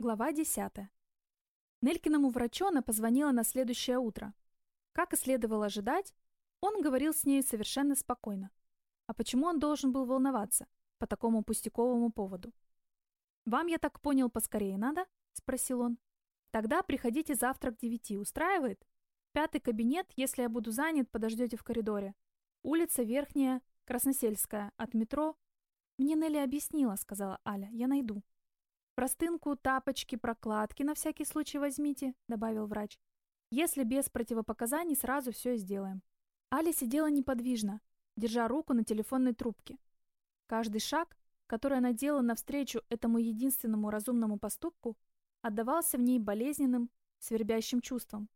Глава 10. Нелькиному врачу она позвонила на следующее утро. Как и следовало ожидать, он говорил с ней совершенно спокойно. А почему он должен был волноваться по такому пустяковому поводу? «Вам, я так понял, поскорее надо?» — спросил он. «Тогда приходите завтра к девяти. Устраивает? Пятый кабинет, если я буду занят, подождете в коридоре. Улица Верхняя, Красносельская, от метро». «Мне Нелли объяснила», — сказала Аля. «Я найду». «Простынку, тапочки, прокладки на всякий случай возьмите», — добавил врач. «Если без противопоказаний, сразу все сделаем». Аля сидела неподвижно, держа руку на телефонной трубке. Каждый шаг, который она делала навстречу этому единственному разумному поступку, отдавался в ней болезненным, свербящим чувством.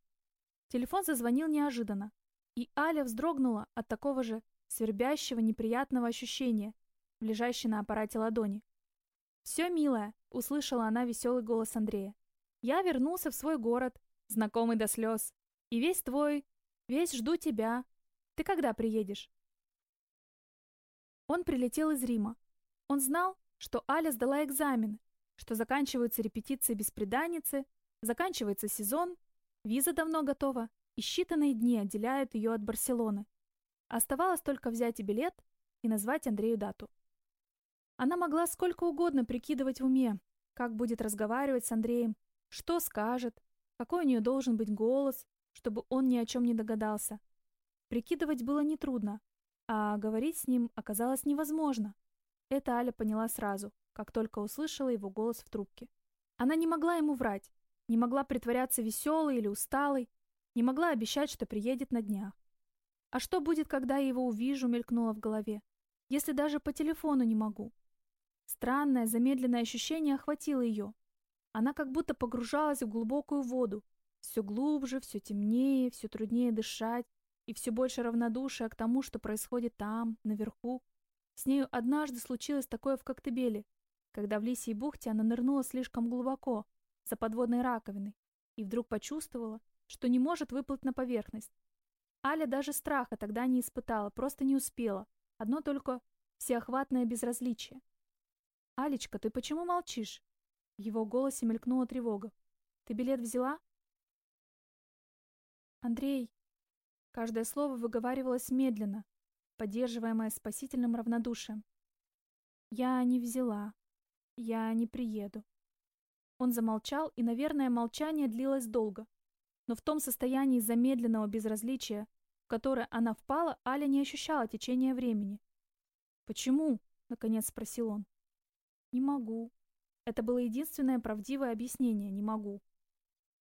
Телефон зазвонил неожиданно, и Аля вздрогнула от такого же свербящего неприятного ощущения лежащей на аппарате ладони. «Все, милая», — услышала она веселый голос Андрея. «Я вернулся в свой город, знакомый до слез. И весь твой, весь жду тебя. Ты когда приедешь?» Он прилетел из Рима. Он знал, что Аля сдала экзамены, что заканчиваются репетиции беспреданницы, заканчивается сезон, виза давно готова, и считанные дни отделяют ее от Барселоны. Оставалось только взять и билет и назвать Андрею дату. Она могла сколько угодно прикидывать в уме, как будет разговаривать с Андреем, что скажет, какой у нее должен быть голос, чтобы он ни о чем не догадался. Прикидывать было нетрудно, а говорить с ним оказалось невозможно. Это Аля поняла сразу, как только услышала его голос в трубке. Она не могла ему врать, не могла притворяться веселой или усталой, не могла обещать, что приедет на днях. А что будет, когда я его увижу, мелькнуло в голове. Если даже по телефону не могу. Странное, замедленное ощущение охватило ее. Она как будто погружалась в глубокую воду. Все глубже, все темнее, все труднее дышать, и все больше равнодушия к тому, что происходит там, наверху. С нею однажды случилось такое в Коктебеле, когда в Лисьей бухте она нырнула слишком глубоко, за подводной раковиной, и вдруг почувствовала, что не может выплыть на поверхность. Аля даже страха тогда не испытала, просто не успела. Одно только всеохватное безразличие. «Алечка, ты почему молчишь?» В его голосе мелькнула тревога. «Ты билет взяла?» «Андрей...» Каждое слово выговаривалось медленно, поддерживаемое спасительным равнодушием. «Я не взяла. Я не приеду». Он замолчал, и, наверное, молчание длилось долго. Но в том состоянии замедленного безразличия, в которое она впала, Аля не ощущала течения времени. «Почему?» — наконец спросил он. «Не могу». Это было единственное правдивое объяснение «не могу».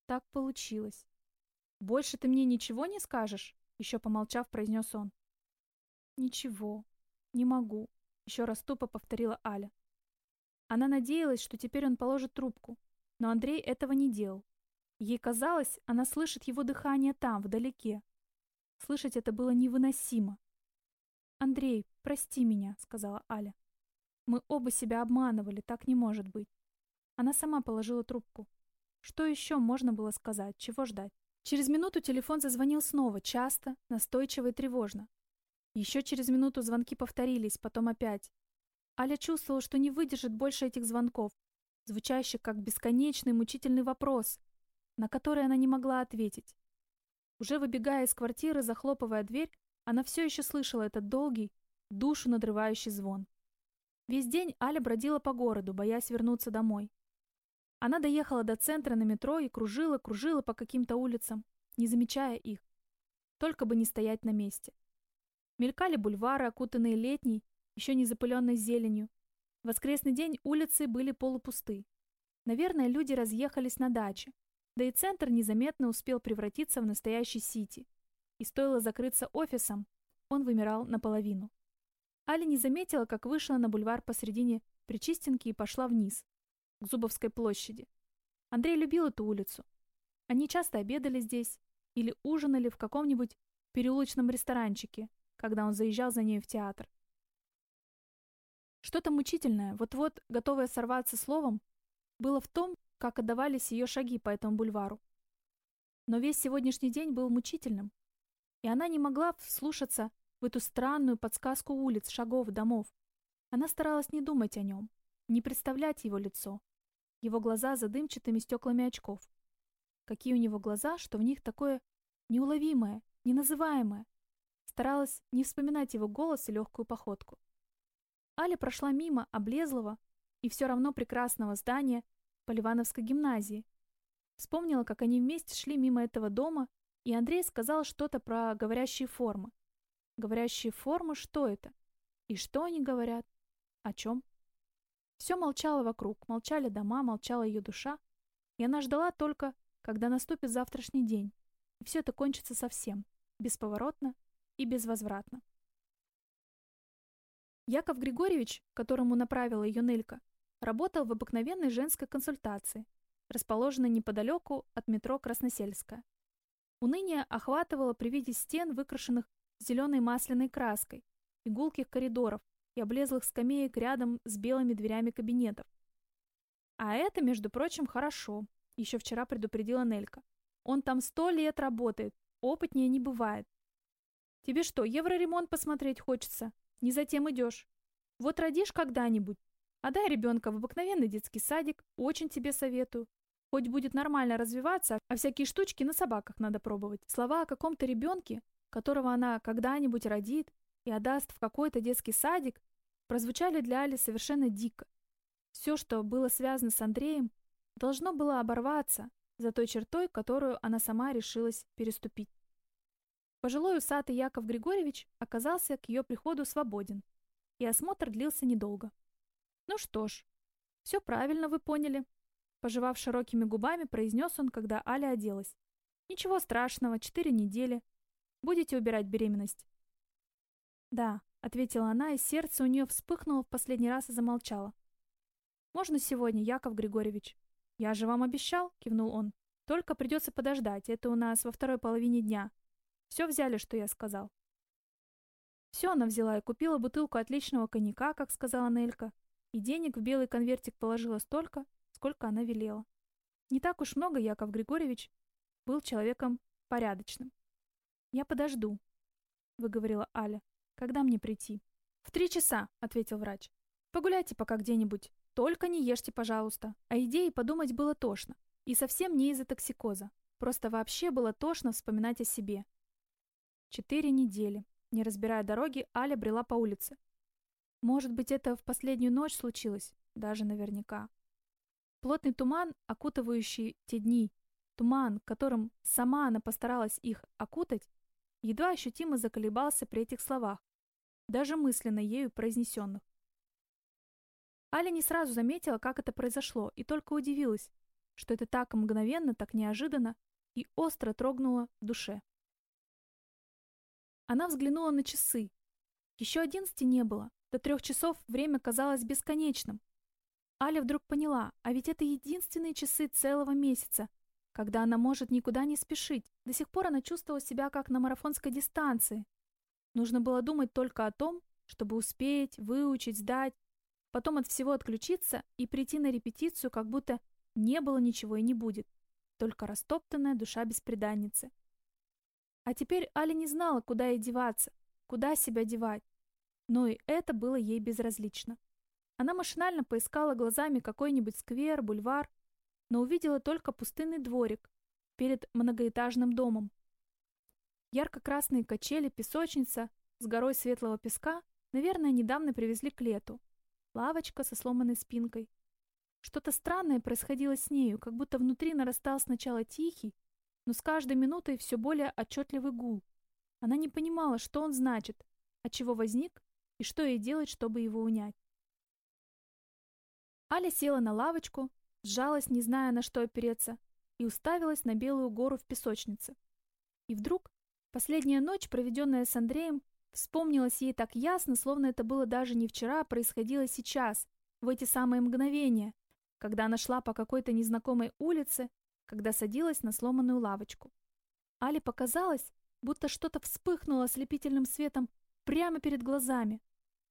Так получилось. «Больше ты мне ничего не скажешь?» Еще помолчав, произнес он. «Ничего. Не могу», — еще раз тупо повторила Аля. Она надеялась, что теперь он положит трубку, но Андрей этого не делал. Ей казалось, она слышит его дыхание там, вдалеке. Слышать это было невыносимо. «Андрей, прости меня», — сказала Аля. Мы оба себя обманывали, так не может быть. Она сама положила трубку. Что еще можно было сказать, чего ждать? Через минуту телефон зазвонил снова, часто, настойчиво и тревожно. Еще через минуту звонки повторились, потом опять. Аля чувствовала, что не выдержит больше этих звонков, звучащих как бесконечный мучительный вопрос, на который она не могла ответить. Уже выбегая из квартиры, захлопывая дверь, она все еще слышала этот долгий, душу надрывающий звон. Весь день Аля бродила по городу, боясь вернуться домой. Она доехала до центра на метро и кружила, кружила по каким-то улицам, не замечая их. Только бы не стоять на месте. Мелькали бульвары, окутанные летней, еще не запыленной зеленью. В воскресный день улицы были полупусты. Наверное, люди разъехались на даче. Да и центр незаметно успел превратиться в настоящий сити. И стоило закрыться офисом, он вымирал наполовину. Аля не заметила, как вышла на бульвар посредине Причистенки и пошла вниз, к Зубовской площади. Андрей любил эту улицу. Они часто обедали здесь или ужинали в каком-нибудь переулочном ресторанчике, когда он заезжал за ней в театр. Что-то мучительное, вот-вот готовое сорваться словом, было в том, как отдавались ее шаги по этому бульвару. Но весь сегодняшний день был мучительным, и она не могла вслушаться в эту странную подсказку улиц, шагов, домов. Она старалась не думать о нем, не представлять его лицо. Его глаза за дымчатыми стеклами очков. Какие у него глаза, что в них такое неуловимое, неназываемое. Старалась не вспоминать его голос и легкую походку. Аля прошла мимо облезлого и все равно прекрасного здания Поливановской гимназии. Вспомнила, как они вместе шли мимо этого дома, и Андрей сказал что-то про говорящие формы. Говорящие формы, что это? И что они говорят? О чем? Все молчало вокруг, молчали дома, молчала ее душа, и она ждала только, когда наступит завтрашний день, и все это кончится совсем, бесповоротно и безвозвратно. Яков Григорьевич, которому направила ее Нелька, работал в обыкновенной женской консультации, расположенной неподалеку от метро Красносельская. Уныние охватывало при виде стен, выкрашенных зеленой масляной краской, игулких коридоров и облезлых скамеек рядом с белыми дверями кабинетов. А это, между прочим, хорошо, еще вчера предупредила Нелька. Он там сто лет работает, опытнее не бывает. Тебе что, евроремонт посмотреть хочется? Не затем идешь. Вот родишь когда-нибудь. Отдай ребенка в обыкновенный детский садик, очень тебе советую. Хоть будет нормально развиваться, а всякие штучки на собаках надо пробовать. Слова о каком-то ребенке, которого она когда-нибудь родит и отдаст в какой-то детский садик, прозвучали для Али совершенно дико. Все, что было связано с Андреем, должно было оборваться за той чертой, которую она сама решилась переступить. Пожилой усатый Яков Григорьевич оказался к ее приходу свободен, и осмотр длился недолго. «Ну что ж, все правильно вы поняли», — пожевав широкими губами, произнес он, когда Аля оделась. «Ничего страшного, четыре недели. Будете убирать беременность?» «Да», — ответила она, и сердце у нее вспыхнуло в последний раз и замолчало. «Можно сегодня, Яков Григорьевич?» «Я же вам обещал», — кивнул он. «Только придется подождать, это у нас во второй половине дня. Все взяли, что я сказал. Все она взяла и купила бутылку отличного коньяка, как сказала Нелька, и денег в белый конвертик положила столько, сколько она велела. Не так уж много Яков Григорьевич был человеком порядочным. «Я подожду», — выговорила Аля. «Когда мне прийти?» «В три часа», — ответил врач. «Погуляйте пока где-нибудь. Только не ешьте, пожалуйста». О идее подумать было тошно. И совсем не из-за токсикоза. Просто вообще было тошно вспоминать о себе. Четыре недели. Не разбирая дороги, Аля брела по улице. Может быть, это в последнюю ночь случилось? Даже наверняка. Плотный туман, окутывающий те дни, туман, которым сама она постаралась их окутать, едва ощутимо заколебался при этих словах, даже мысленно ею произнесенных. Аля не сразу заметила, как это произошло, и только удивилась, что это так мгновенно, так неожиданно и остро трогнуло в душе. Она взглянула на часы. Еще одиннадцати не было. До трех часов время казалось бесконечным. Аля вдруг поняла, а ведь это единственные часы целого месяца, когда она может никуда не спешить. До сих пор она чувствовала себя как на марафонской дистанции. Нужно было думать только о том, чтобы успеть, выучить, сдать, потом от всего отключиться и прийти на репетицию, как будто не было ничего и не будет. Только растоптанная душа беспреданницы. А теперь Аля не знала, куда ей деваться, куда себя девать. Но и это было ей безразлично. Она машинально поискала глазами какой-нибудь сквер, бульвар, но увидела только пустынный дворик перед многоэтажным домом. Ярко-красные качели, песочница с горой светлого песка, наверное, недавно привезли к лету. Лавочка со сломанной спинкой. Что-то странное происходило с нею, как будто внутри нарастал сначала тихий, но с каждой минутой все более отчетливый гул. Она не понимала, что он значит, от чего возник и что ей делать, чтобы его унять. Аля села на лавочку, сжалась, не зная, на что опереться, и уставилась на белую гору в песочнице. И вдруг последняя ночь, проведенная с Андреем, вспомнилась ей так ясно, словно это было даже не вчера, а происходило сейчас, в эти самые мгновения, когда она шла по какой-то незнакомой улице когда садилась на сломанную лавочку. Али показалось, будто что-то вспыхнуло ослепительным светом прямо перед глазами.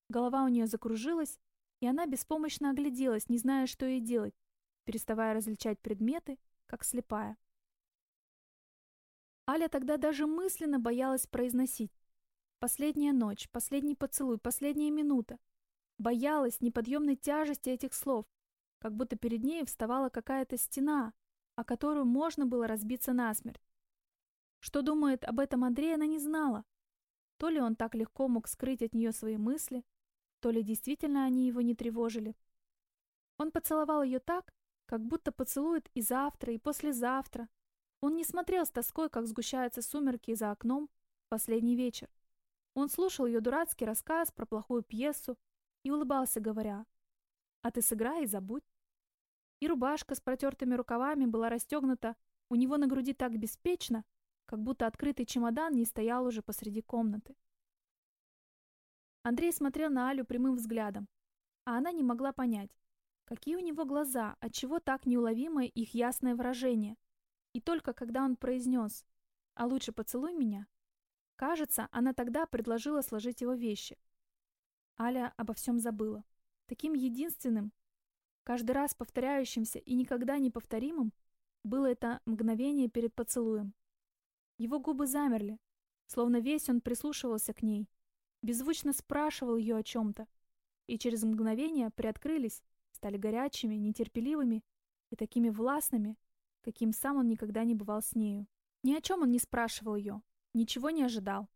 Голова у нее закружилась, и она беспомощно огляделась, не зная, что ей делать, переставая различать предметы, как слепая. Аля тогда даже мысленно боялась произносить. Последняя ночь, последний поцелуй, последняя минута. Боялась неподъемной тяжести этих слов, как будто перед ней вставала какая-то стена, о которую можно было разбиться насмерть. Что думает об этом Андрей, она не знала. То ли он так легко мог скрыть от нее свои мысли, то ли действительно они его не тревожили. Он поцеловал ее так, как будто поцелует и завтра, и послезавтра. Он не смотрел с тоской, как сгущаются сумерки за окном в последний вечер. Он слушал ее дурацкий рассказ про плохую пьесу и улыбался, говоря, «А ты сыграй и забудь». И рубашка с протертыми рукавами была расстегнута у него на груди так беспечно, как будто открытый чемодан не стоял уже посреди комнаты. Андрей смотрел на Алю прямым взглядом, а она не могла понять, какие у него глаза, отчего так неуловимое их ясное выражение. И только когда он произнес «А лучше поцелуй меня», кажется, она тогда предложила сложить его вещи. Аля обо всем забыла. Таким единственным, каждый раз повторяющимся и никогда не повторимым, было это мгновение перед поцелуем. Его губы замерли, словно весь он прислушивался к ней, беззвучно спрашивал ее о чем-то, и через мгновение приоткрылись, стали горячими, нетерпеливыми и такими властными, каким сам он никогда не бывал с нею. Ни о чем он не спрашивал ее, ничего не ожидал.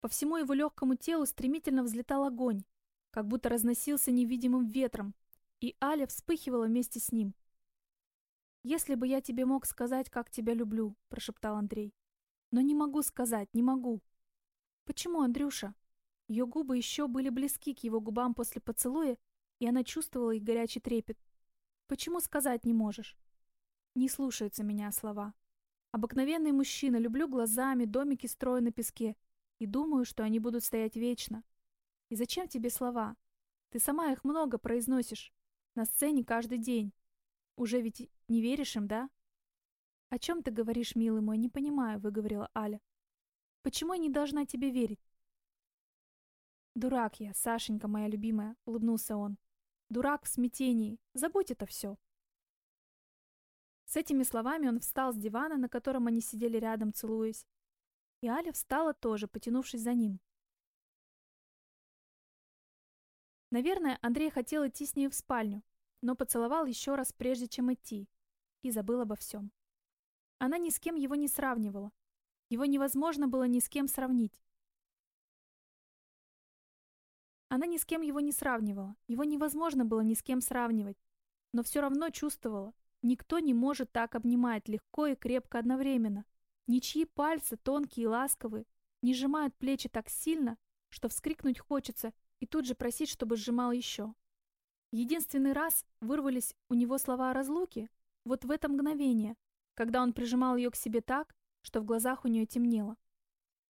По всему его легкому телу стремительно взлетал огонь, как будто разносился невидимым ветром, и Аля вспыхивала вместе с ним. «Если бы я тебе мог сказать, как тебя люблю», — прошептал Андрей. Но не могу сказать, не могу. Почему, Андрюша? Ее губы еще были близки к его губам после поцелуя, и она чувствовала их горячий трепет. Почему сказать не можешь? Не слушаются меня слова. Обыкновенный мужчина, люблю глазами, домики строю на песке, и думаю, что они будут стоять вечно. И зачем тебе слова? Ты сама их много произносишь. На сцене каждый день. Уже ведь не веришь им, да? «О чем ты говоришь, милый мой, не понимаю», — выговорила Аля. «Почему я не должна тебе верить?» «Дурак я, Сашенька моя любимая», — улыбнулся он. «Дурак в смятении. Забудь это все». С этими словами он встал с дивана, на котором они сидели рядом, целуясь. И Аля встала тоже, потянувшись за ним. Наверное, Андрей хотел идти с ней в спальню, но поцеловал еще раз, прежде чем идти, и забыл обо всем. Она ни с кем его не сравнивала. Его невозможно было ни с кем сравнить. Она ни с кем его не сравнивала. Его невозможно было ни с кем сравнивать. Но все равно чувствовала. Никто не может так обнимать легко и крепко одновременно. Ничьи пальцы, тонкие и ласковые, не сжимают плечи так сильно, что вскрикнуть хочется и тут же просить, чтобы сжимал еще. Единственный раз вырвались у него слова о разлуке, вот в это мгновение, когда он прижимал ее к себе так, что в глазах у нее темнело.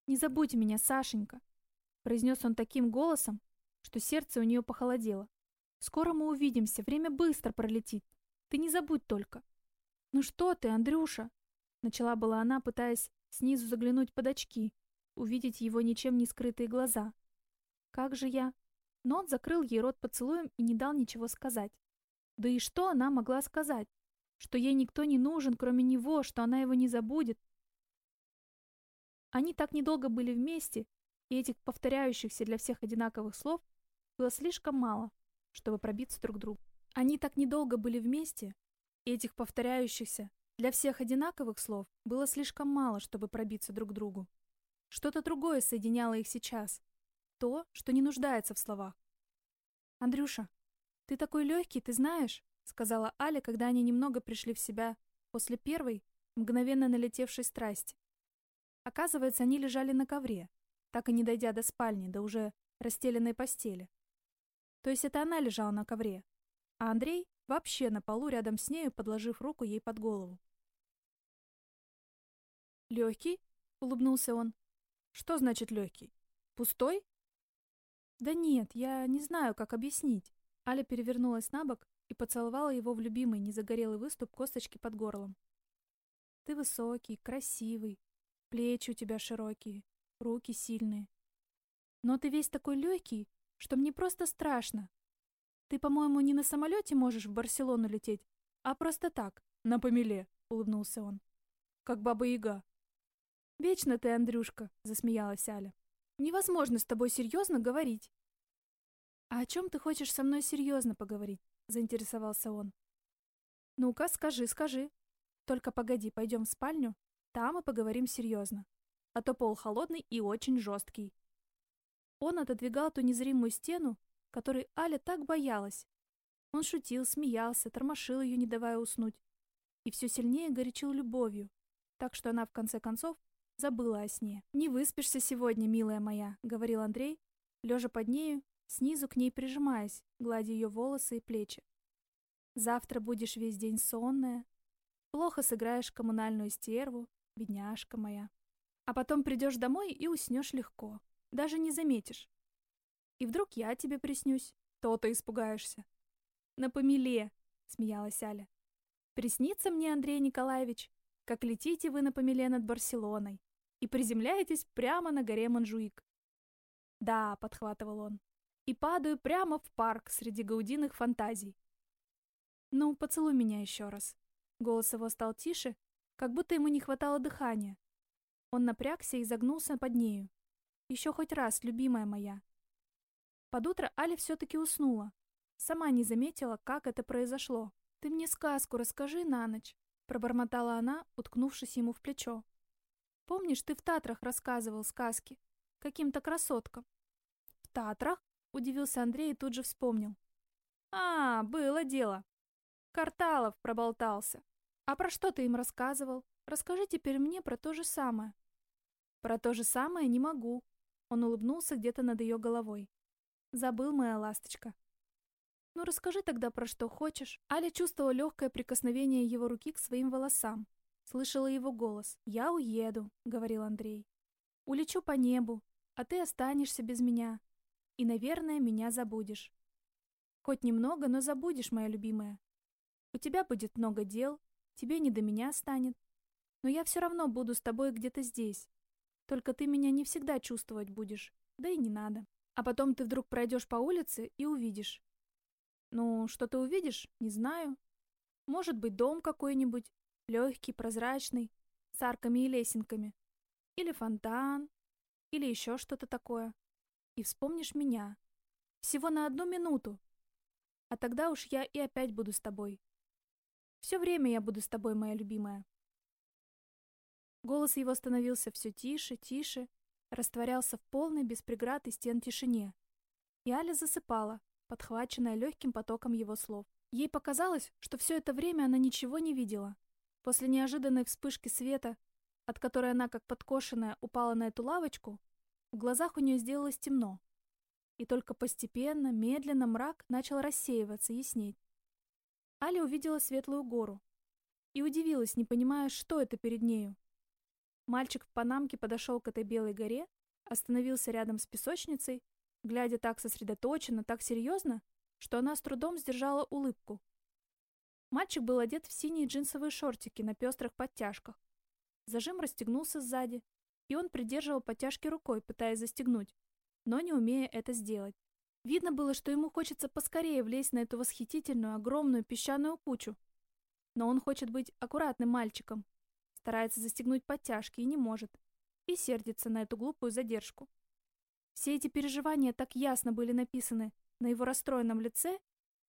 «Не забудь меня, Сашенька», — произнес он таким голосом, что сердце у нее похолодело. «Скоро мы увидимся, время быстро пролетит. Ты не забудь только». «Ну что ты, Андрюша?» — начала была она, пытаясь снизу заглянуть под очки, увидеть его ничем не скрытые глаза. «Как же я...» Но он закрыл ей рот поцелуем и не дал ничего сказать. Да и что она могла сказать? что ей никто не нужен, кроме него, что она его не забудет. Они так недолго были вместе, и этих повторяющихся для всех одинаковых слов было слишком мало, чтобы пробиться друг к другу. Они так недолго были вместе, и этих повторяющихся для всех одинаковых слов было слишком мало, чтобы пробиться друг к другу. Что-то другое соединяло их сейчас. То, что не нуждается в словах. «Андрюша, ты такой легкий, ты знаешь?» — сказала Аля, когда они немного пришли в себя после первой, мгновенно налетевшей страсти. Оказывается, они лежали на ковре, так и не дойдя до спальни, до уже расстеленной постели. То есть это она лежала на ковре, а Андрей вообще на полу рядом с нею, подложив руку ей под голову. «Легкий?» — улыбнулся он. «Что значит легкий? Пустой?» «Да нет, я не знаю, как объяснить». Аля перевернулась на бок и поцеловала его в любимый незагорелый выступ косточки под горлом. «Ты высокий, красивый, плечи у тебя широкие, руки сильные. Но ты весь такой легкий, что мне просто страшно. Ты, по-моему, не на самолете можешь в Барселону лететь, а просто так, на помеле», — улыбнулся он. «Как баба-яга». «Вечно ты, Андрюшка», — засмеялась Аля. «Невозможно с тобой серьезно говорить». «А о чем ты хочешь со мной серьезно поговорить?» — заинтересовался он. «Ну-ка, скажи, скажи. Только погоди, пойдем в спальню, там и поговорим серьезно. А то пол холодный и очень жесткий». Он отодвигал ту незримую стену, которой Аля так боялась. Он шутил, смеялся, тормошил ее, не давая уснуть. И все сильнее горячил любовью, так что она в конце концов забыла о сне. «Не выспишься сегодня, милая моя», — говорил Андрей, лежа под нею, снизу к ней прижимаясь, гладя ее волосы и плечи. «Завтра будешь весь день сонная, плохо сыграешь коммунальную стерву, бедняжка моя. А потом придешь домой и уснешь легко, даже не заметишь. И вдруг я тебе приснюсь, то-то испугаешься». «На помеле», — смеялась Аля. «Приснится мне, Андрей Николаевич, как летите вы на помеле над Барселоной и приземляетесь прямо на горе Монжуик. «Да», — подхватывал он, — «и падаю прямо в парк среди гаудиных фантазий». «Ну, поцелуй меня еще раз». Голос его стал тише, как будто ему не хватало дыхания. Он напрягся и загнулся под нею. «Еще хоть раз, любимая моя». Под утро Аля все-таки уснула. Сама не заметила, как это произошло. «Ты мне сказку расскажи на ночь», Пробормотала она, уткнувшись ему в плечо. «Помнишь, ты в Татрах рассказывал сказки? Каким-то красоткам?» «В Татрах?» — удивился Андрей и тут же вспомнил. «А, было дело. Карталов проболтался. А про что ты им рассказывал? Расскажи теперь мне про то же самое». «Про то же самое не могу». Он улыбнулся где-то над ее головой. «Забыл, моя ласточка. «Ну расскажи тогда про что хочешь». Аля чувствовала легкое прикосновение его руки к своим волосам. Слышала его голос. «Я уеду», — говорил Андрей. «Улечу по небу, а ты останешься без меня. И, наверное, меня забудешь. Хоть немного, но забудешь, моя любимая. У тебя будет много дел, тебе не до меня станет. Но я все равно буду с тобой где-то здесь. Только ты меня не всегда чувствовать будешь, да и не надо. А потом ты вдруг пройдешь по улице и увидишь. Ну, что ты увидишь, не знаю. Может быть, дом какой-нибудь, легкий, прозрачный, с арками и лесенками. Или фонтан, или еще что-то такое. И вспомнишь меня. Всего на одну минуту. А тогда уж я и опять буду с тобой. Все время я буду с тобой, моя любимая. Голос его становился все тише, тише, растворялся в полной, без преград и стен тишине. И Аля засыпала, подхваченная легким потоком его слов. Ей показалось, что все это время она ничего не видела. После неожиданной вспышки света, от которой она, как подкошенная, упала на эту лавочку, в глазах у нее сделалось темно. И только постепенно, медленно мрак начал рассеиваться, яснеть. Аля увидела светлую гору и удивилась, не понимая, что это перед нею. Мальчик в панамке подошел к этой белой горе, остановился рядом с песочницей глядя так сосредоточенно, так серьезно, что она с трудом сдержала улыбку. Мальчик был одет в синие джинсовые шортики на пестрых подтяжках. Зажим расстегнулся сзади, и он придерживал подтяжки рукой, пытаясь застегнуть, но не умея это сделать. Видно было, что ему хочется поскорее влезть на эту восхитительную, огромную песчаную кучу. Но он хочет быть аккуратным мальчиком, старается застегнуть подтяжки и не может, и сердится на эту глупую задержку. Все эти переживания так ясно были написаны на его расстроенном лице,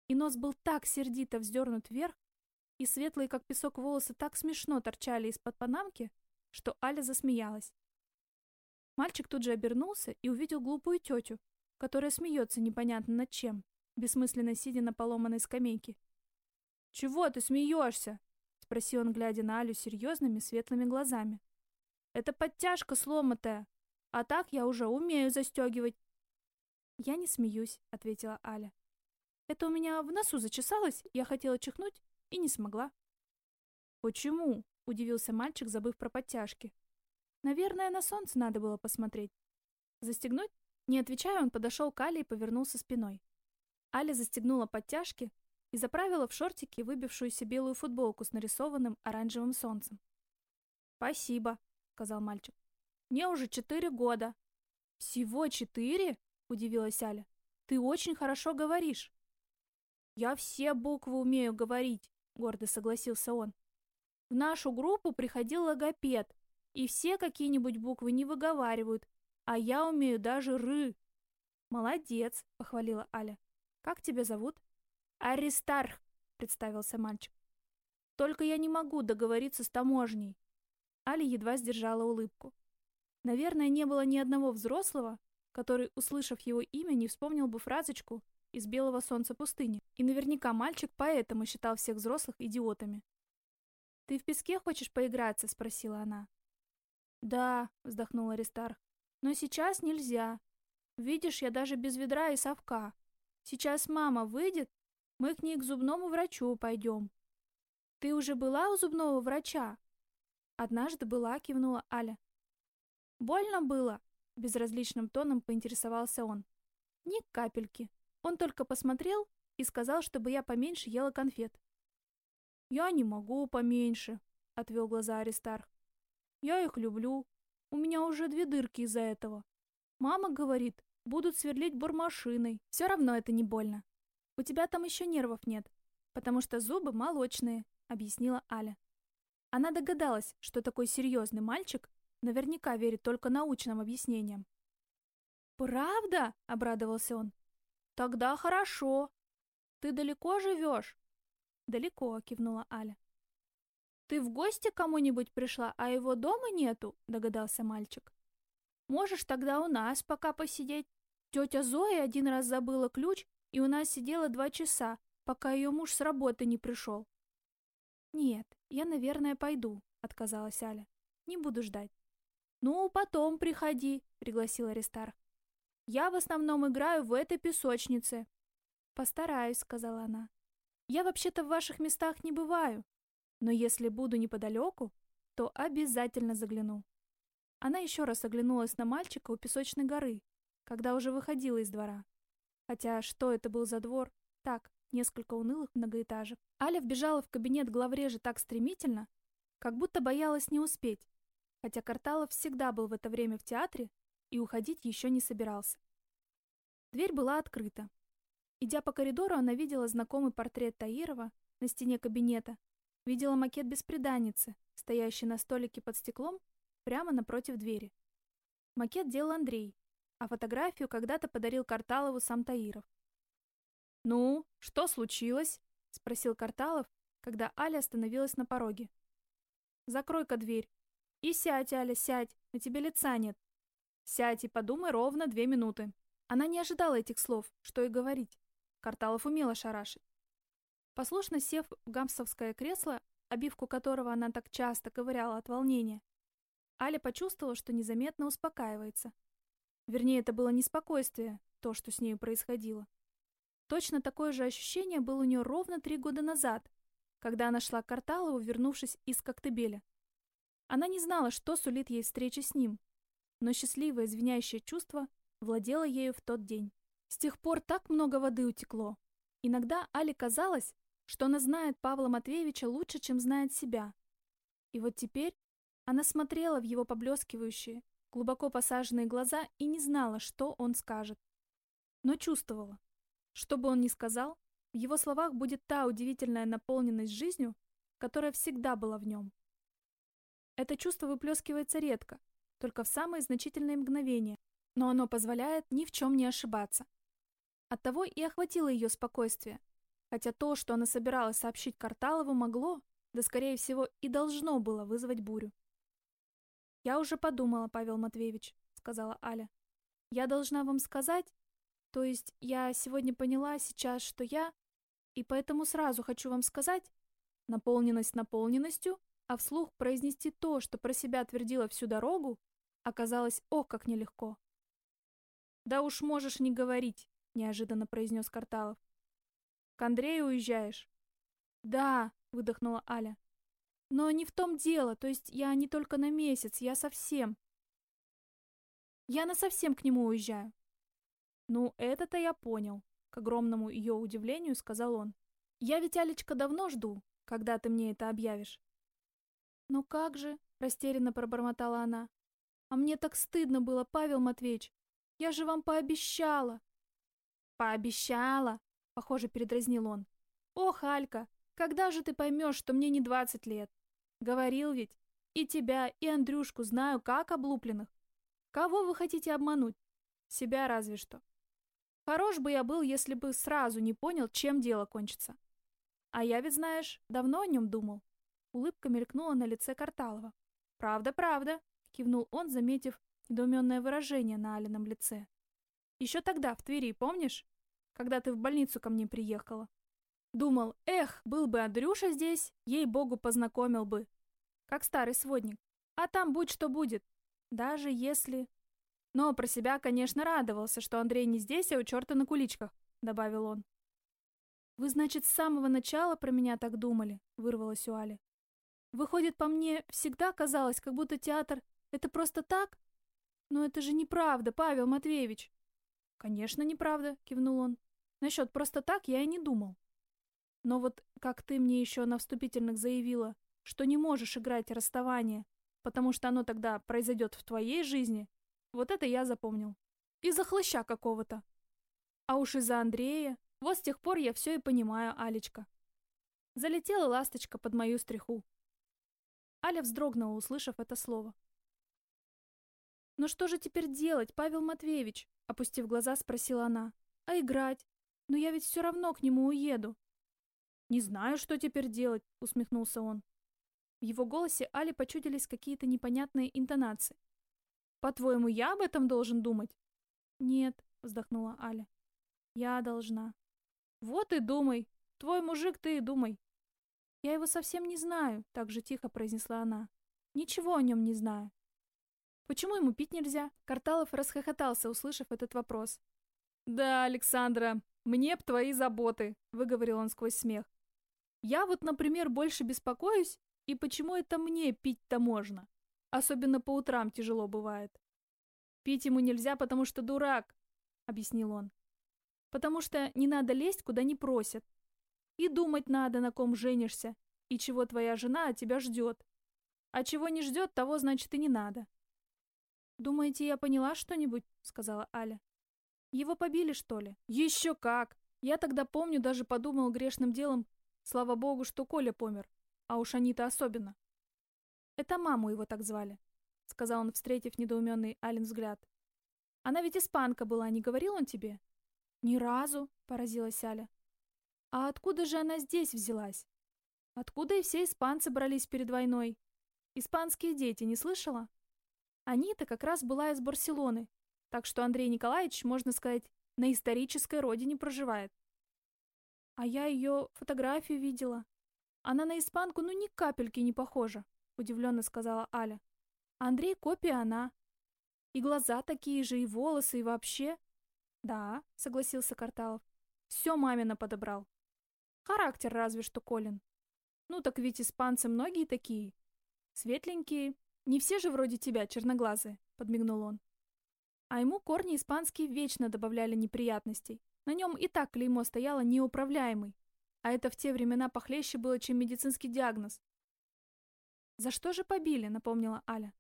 и нос был так сердито вздернут вверх, и светлые, как песок, волосы так смешно торчали из-под панамки, что Аля засмеялась. Мальчик тут же обернулся и увидел глупую тетю, которая смеется непонятно над чем, бессмысленно сидя на поломанной скамейке. «Чего ты смеешься?» — спросил он, глядя на Алю серьезными светлыми глазами. «Это подтяжка сломатая. А так я уже умею застегивать. Я не смеюсь, ответила Аля. Это у меня в носу зачесалось, я хотела чихнуть и не смогла. Почему? Удивился мальчик, забыв про подтяжки. Наверное, на солнце надо было посмотреть. Застегнуть? Не отвечая, он подошел к Але и повернулся спиной. Аля застегнула подтяжки и заправила в шортики выбившуюся белую футболку с нарисованным оранжевым солнцем. «Спасибо», — сказал мальчик. Мне уже четыре года». «Всего четыре?» — удивилась Аля. «Ты очень хорошо говоришь». «Я все буквы умею говорить», — гордо согласился он. «В нашу группу приходил логопед, и все какие-нибудь буквы не выговаривают, а я умею даже «ры». «Молодец», — похвалила Аля. «Как тебя зовут?» «Аристарх», — представился мальчик. «Только я не могу договориться с таможней». Али едва сдержала улыбку. Наверное, не было ни одного взрослого, который, услышав его имя, не вспомнил бы фразочку из «Белого солнца пустыни». И наверняка мальчик поэтому считал всех взрослых идиотами. «Ты в песке хочешь поиграться?» — спросила она. «Да», — вздохнул Аристарх, — «но сейчас нельзя. Видишь, я даже без ведра и совка. Сейчас мама выйдет, мы к ней к зубному врачу пойдем». «Ты уже была у зубного врача?» «Однажды была», — кивнула Аля. «Больно было?» — безразличным тоном поинтересовался он. «Ни капельки. Он только посмотрел и сказал, чтобы я поменьше ела конфет». «Я не могу поменьше», — отвел глаза Аристарх. «Я их люблю. У меня уже две дырки из-за этого. Мама говорит, будут сверлить бурмашиной. Все равно это не больно. У тебя там еще нервов нет, потому что зубы молочные», — объяснила Аля. Она догадалась, что такой серьезный мальчик Наверняка верит только научным объяснениям. «Правда?» — обрадовался он. «Тогда хорошо. Ты далеко живешь?» «Далеко», — кивнула Аля. «Ты в гости кому-нибудь пришла, а его дома нету?» — догадался мальчик. «Можешь тогда у нас пока посидеть. Тетя Зоя один раз забыла ключ, и у нас сидела два часа, пока ее муж с работы не пришел». «Нет, я, наверное, пойду», — отказалась Аля. «Не буду ждать». «Ну, потом приходи», — пригласил Аристарх. «Я в основном играю в этой песочнице». «Постараюсь», — сказала она. «Я вообще-то в ваших местах не бываю, но если буду неподалеку, то обязательно загляну». Она еще раз оглянулась на мальчика у песочной горы, когда уже выходила из двора. Хотя что это был за двор? Так, несколько унылых многоэтажек. Аля вбежала в кабинет главрежа так стремительно, как будто боялась не успеть хотя Карталов всегда был в это время в театре и уходить еще не собирался. Дверь была открыта. Идя по коридору, она видела знакомый портрет Таирова на стене кабинета, видела макет беспреданницы, стоящий на столике под стеклом прямо напротив двери. Макет делал Андрей, а фотографию когда-то подарил Карталову сам Таиров. «Ну, что случилось?» — спросил Карталов, когда Аля остановилась на пороге. «Закрой-ка дверь», и сядь, Аля, сядь, на тебе лица нет. Сядь и подумай ровно две минуты. Она не ожидала этих слов, что и говорить. Карталов умела шарашить. Послушно сев в гамсовское кресло, обивку которого она так часто ковыряла от волнения, Аля почувствовала, что незаметно успокаивается. Вернее, это было не спокойствие, то, что с нею происходило. Точно такое же ощущение было у нее ровно три года назад, когда она шла к Карталову, вернувшись из Коктебеля. Она не знала, что сулит ей встреча с ним, но счастливое звенящее чувство владело ею в тот день. С тех пор так много воды утекло. Иногда Али казалось, что она знает Павла Матвеевича лучше, чем знает себя. И вот теперь она смотрела в его поблескивающие, глубоко посаженные глаза и не знала, что он скажет. Но чувствовала. Что бы он ни сказал, в его словах будет та удивительная наполненность жизнью, которая всегда была в нем. Это чувство выплескивается редко, только в самые значительные мгновения, но оно позволяет ни в чем не ошибаться. Оттого и охватило ее спокойствие, хотя то, что она собиралась сообщить Карталову, могло, да скорее всего и должно было вызвать бурю. «Я уже подумала, Павел Матвеевич», — сказала Аля. «Я должна вам сказать, то есть я сегодня поняла сейчас, что я, и поэтому сразу хочу вам сказать, наполненность наполненностью, а вслух произнести то, что про себя твердила всю дорогу, оказалось ох, как нелегко. «Да уж можешь не говорить», — неожиданно произнес Карталов. «К Андрею уезжаешь?» «Да», — выдохнула Аля. «Но не в том дело, то есть я не только на месяц, я совсем. Я на совсем к нему уезжаю». «Ну, это-то я понял», — к огромному ее удивлению сказал он. «Я ведь, Алечка, давно жду, когда ты мне это объявишь. «Ну как же?» — растерянно пробормотала она. «А мне так стыдно было, Павел Матвеевич. Я же вам пообещала!» «Пообещала!» — похоже, передразнил он. «Ох, Алька, когда же ты поймешь, что мне не двадцать лет? Говорил ведь, и тебя, и Андрюшку знаю как облупленных. Кого вы хотите обмануть? Себя разве что». Хорош бы я был, если бы сразу не понял, чем дело кончится. А я ведь, знаешь, давно о нем думал. Улыбка мелькнула на лице Карталова. «Правда, правда», — кивнул он, заметив недоуменное выражение на Алином лице. «Еще тогда, в Твери, помнишь? Когда ты в больницу ко мне приехала. Думал, эх, был бы Андрюша здесь, ей-богу, познакомил бы. Как старый сводник. А там будь что будет. Даже если... Но про себя, конечно, радовался, что Андрей не здесь, а у черта на куличках, добавил он. «Вы, значит, с самого начала про меня так думали?» — вырвалась у Али. «Выходит, по мне всегда казалось, как будто театр — это просто так? Но это же неправда, Павел Матвеевич!» «Конечно, неправда», — кивнул он. «Насчет просто так я и не думал. Но вот как ты мне еще на вступительных заявила, что не можешь играть расставание, потому что оно тогда произойдет в твоей жизни, вот это я запомнил. Из-за хлыща какого-то. А уж из-за Андрея, вот с тех пор я все и понимаю, Алечка. Залетела ласточка под мою стриху. Аля вздрогнула, услышав это слово. «Ну что же теперь делать, Павел Матвеевич?» Опустив глаза, спросила она. «А играть? Но я ведь все равно к нему уеду». «Не знаю, что теперь делать», — усмехнулся он. В его голосе Али почудились какие-то непонятные интонации. «По-твоему, я об этом должен думать?» «Нет», — вздохнула Аля. «Я должна». «Вот и думай. Твой мужик, ты и думай». «Я его совсем не знаю», — так же тихо произнесла она. «Ничего о нем не знаю». «Почему ему пить нельзя?» Карталов расхохотался, услышав этот вопрос. «Да, Александра, мне б твои заботы», — выговорил он сквозь смех. «Я вот, например, больше беспокоюсь, и почему это мне пить-то можно? Особенно по утрам тяжело бывает. Пить ему нельзя, потому что дурак, объяснил он. Потому что не надо лезть, куда не просят. И думать надо, на ком женишься, и чего твоя жена от тебя ждет. А чего не ждет, того, значит, и не надо. «Думаете, я поняла что-нибудь?» — сказала Аля. «Его побили, что ли?» «Еще как! Я тогда помню, даже подумал грешным делом, слава богу, что Коля помер, а уж они-то особенно. «Это маму его так звали», — сказал он, встретив недоуменный Ален взгляд. «Она ведь испанка была, не говорил он тебе?» «Ни разу», — поразилась Аля. «А откуда же она здесь взялась? Откуда и все испанцы брались перед войной? Испанские дети, не слышала? Они-то как раз была из Барселоны, так что Андрей Николаевич, можно сказать, на исторической родине проживает. А я ее фотографию видела. Она на испанку ну ни капельки не похожа удивленно сказала Аля. Андрей копия она. И глаза такие же, и волосы, и вообще. Да, согласился Карталов. Все мамина подобрал. Характер разве что Колин. Ну так ведь испанцы многие такие. Светленькие. Не все же вроде тебя, черноглазые, подмигнул он. А ему корни испанские вечно добавляли неприятностей. На нем и так клеймо стояло неуправляемый. А это в те времена похлеще было, чем медицинский диагноз. «За что же побили?» — напомнила Аля.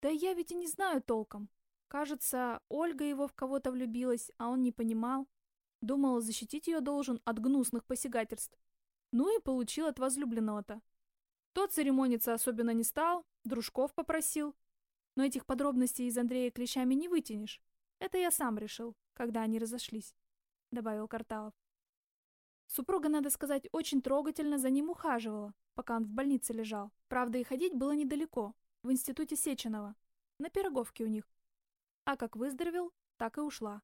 «Да я ведь и не знаю толком. Кажется, Ольга его в кого-то влюбилась, а он не понимал. Думал, защитить ее должен от гнусных посягательств. Ну и получил от возлюбленного-то. Тот церемониться особенно не стал, дружков попросил. Но этих подробностей из Андрея клещами не вытянешь. Это я сам решил, когда они разошлись», — добавил Карталов. Супруга, надо сказать, очень трогательно за ним ухаживала, пока он в больнице лежал. Правда, и ходить было недалеко, в институте Сеченова, на пироговке у них. А как выздоровел, так и ушла.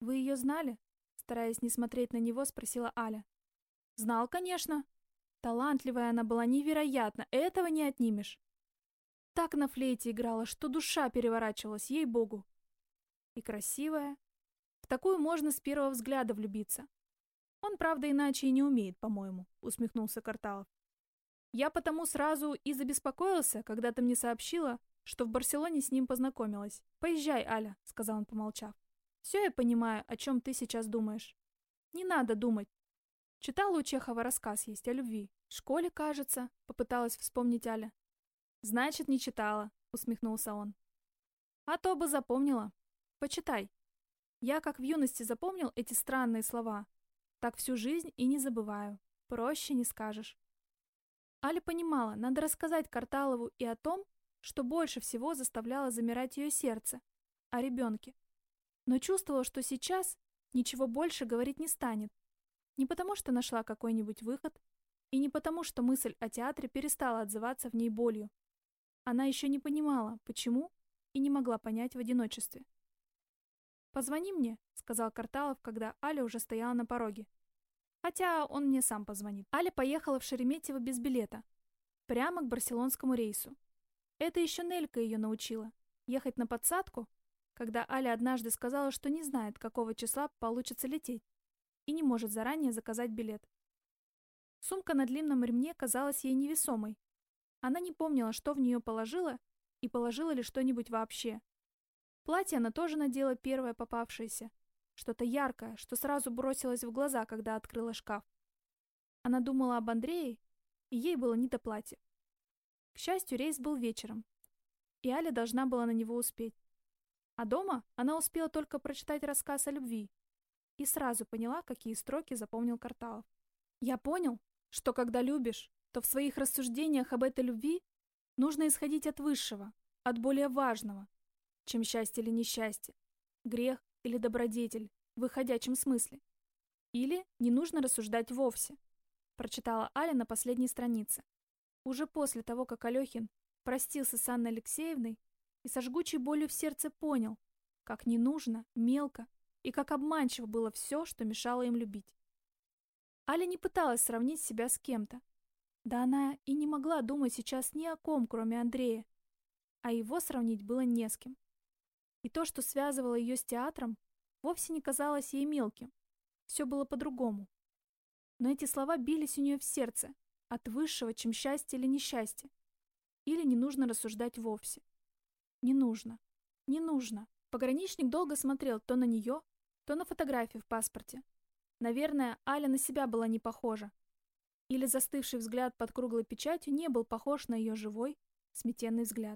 «Вы ее знали?» Стараясь не смотреть на него, спросила Аля. «Знал, конечно. Талантливая она была невероятно, этого не отнимешь. Так на флейте играла, что душа переворачивалась, ей-богу. И красивая. В такую можно с первого взгляда влюбиться. Он, правда, иначе и не умеет, по-моему, усмехнулся Карталов. Я потому сразу и забеспокоился, когда ты мне сообщила, что в Барселоне с ним познакомилась. Поезжай, Аля, сказал он, помолчав. Все я понимаю, о чем ты сейчас думаешь. Не надо думать. Читала у Чехова рассказ есть о любви. В школе, кажется, попыталась вспомнить Аля. Значит, не читала, усмехнулся он. А то бы запомнила. Почитай. Я, как в юности запомнил эти странные слова, так всю жизнь и не забываю. Проще не скажешь. Аля понимала, надо рассказать Карталову и о том, что больше всего заставляло замирать ее сердце, о ребенке. но чувствовала, что сейчас ничего больше говорить не станет. Не потому, что нашла какой-нибудь выход, и не потому, что мысль о театре перестала отзываться в ней болью. Она еще не понимала, почему, и не могла понять в одиночестве. «Позвони мне», — сказал Карталов, когда Аля уже стояла на пороге. Хотя он мне сам позвонит. Аля поехала в Шереметьево без билета. Прямо к барселонскому рейсу. Это еще Нелька ее научила. Ехать на подсадку, когда Аля однажды сказала, что не знает, какого числа получится лететь, и не может заранее заказать билет. Сумка на длинном ремне казалась ей невесомой. Она не помнила, что в нее положила, и положила ли что-нибудь вообще. Платье она тоже надела первое попавшееся. Что-то яркое, что сразу бросилось в глаза, когда открыла шкаф. Она думала об Андрее, и ей было не до платья. К счастью, рейс был вечером, и Аля должна была на него успеть. А дома она успела только прочитать рассказ о любви и сразу поняла, какие строки запомнил Карталов. «Я понял, что когда любишь, то в своих рассуждениях об этой любви нужно исходить от высшего, от более важного, чем счастье или несчастье, грех или добродетель в выходячем смысле. Или не нужно рассуждать вовсе, прочитала Аля на последней странице. Уже после того, как Алёхин простился с Анной Алексеевной и со жгучей болью в сердце понял, как не нужно, мелко и как обманчиво было все, что мешало им любить. Аля не пыталась сравнить себя с кем-то. Да она и не могла думать сейчас ни о ком, кроме Андрея. А его сравнить было не с кем. И то, что связывало ее с театром, вовсе не казалось ей мелким. Все было по-другому. Но эти слова бились у нее в сердце, от высшего, чем счастье или несчастье. Или не нужно рассуждать вовсе. Не нужно. Не нужно. Пограничник долго смотрел то на нее, то на фотографию в паспорте. Наверное, Аля на себя была не похожа. Или застывший взгляд под круглой печатью не был похож на ее живой, сметенный взгляд.